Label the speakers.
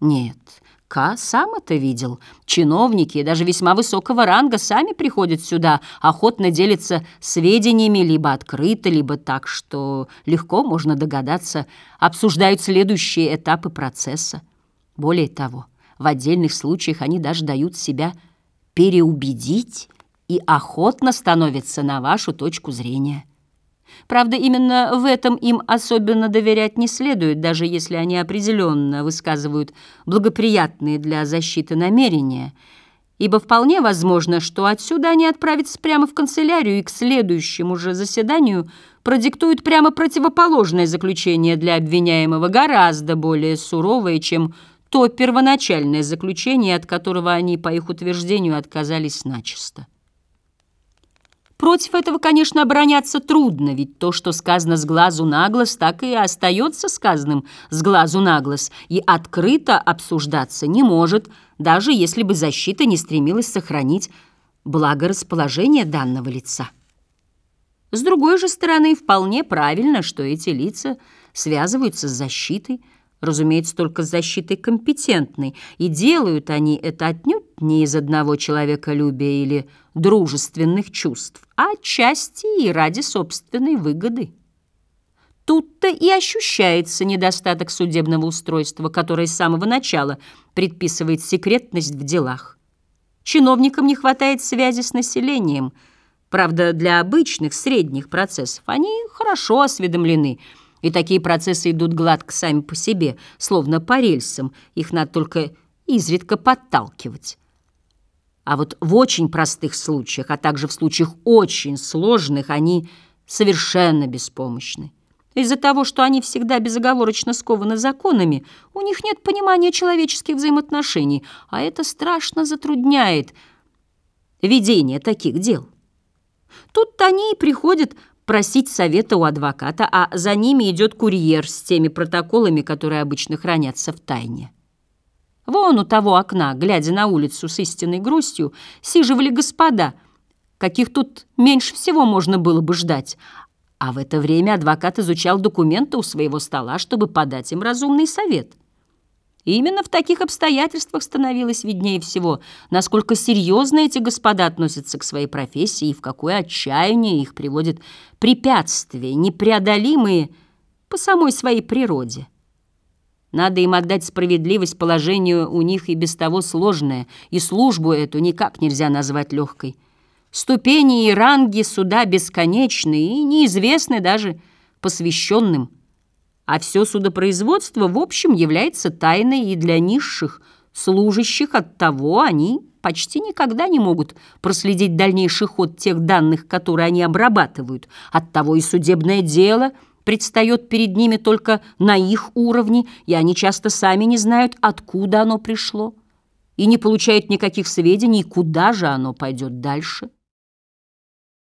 Speaker 1: Нет, Ка сам это видел. Чиновники, даже весьма высокого ранга, сами приходят сюда, охотно делятся сведениями либо открыто, либо так, что легко можно догадаться, обсуждают следующие этапы процесса. Более того, в отдельных случаях они даже дают себя переубедить и охотно становятся на вашу точку зрения. Правда, именно в этом им особенно доверять не следует, даже если они определенно высказывают благоприятные для защиты намерения, ибо вполне возможно, что отсюда они отправятся прямо в канцелярию и к следующему же заседанию продиктуют прямо противоположное заключение для обвиняемого, гораздо более суровое, чем то первоначальное заключение, от которого они, по их утверждению, отказались начисто. Против этого, конечно, обороняться трудно, ведь то, что сказано с глазу на глаз, так и остается сказанным с глазу на глаз, и открыто обсуждаться не может, даже если бы защита не стремилась сохранить благорасположение данного лица. С другой же стороны, вполне правильно, что эти лица связываются с защитой, разумеется, только с защитой компетентной, и делают они это отнюдь не из одного человеколюбия или дружественных чувств, а отчасти и ради собственной выгоды. Тут-то и ощущается недостаток судебного устройства, которое с самого начала предписывает секретность в делах. Чиновникам не хватает связи с населением. Правда, для обычных средних процессов они хорошо осведомлены – и такие процессы идут гладко сами по себе, словно по рельсам, их надо только изредка подталкивать. А вот в очень простых случаях, а также в случаях очень сложных, они совершенно беспомощны. Из-за того, что они всегда безоговорочно скованы законами, у них нет понимания человеческих взаимоотношений, а это страшно затрудняет ведение таких дел. Тут они и приходят просить совета у адвоката, а за ними идет курьер с теми протоколами, которые обычно хранятся в тайне. Вон у того окна, глядя на улицу с истинной грустью, сиживали господа, каких тут меньше всего можно было бы ждать, а в это время адвокат изучал документы у своего стола, чтобы подать им разумный совет. И именно в таких обстоятельствах становилось виднее всего, насколько серьезно эти господа относятся к своей профессии и в какое отчаяние их приводит препятствия, непреодолимые по самой своей природе. Надо им отдать справедливость положению у них и без того сложное, и службу эту никак нельзя назвать легкой. Ступени и ранги суда бесконечны и неизвестны даже посвященным – а все судопроизводство в общем является тайной и для низших служащих, от того они почти никогда не могут проследить дальнейший ход тех данных, которые они обрабатывают. От того и судебное дело предстает перед ними только на их уровне, и они часто сами не знают, откуда оно пришло, и не получают никаких сведений, куда же оно пойдет дальше.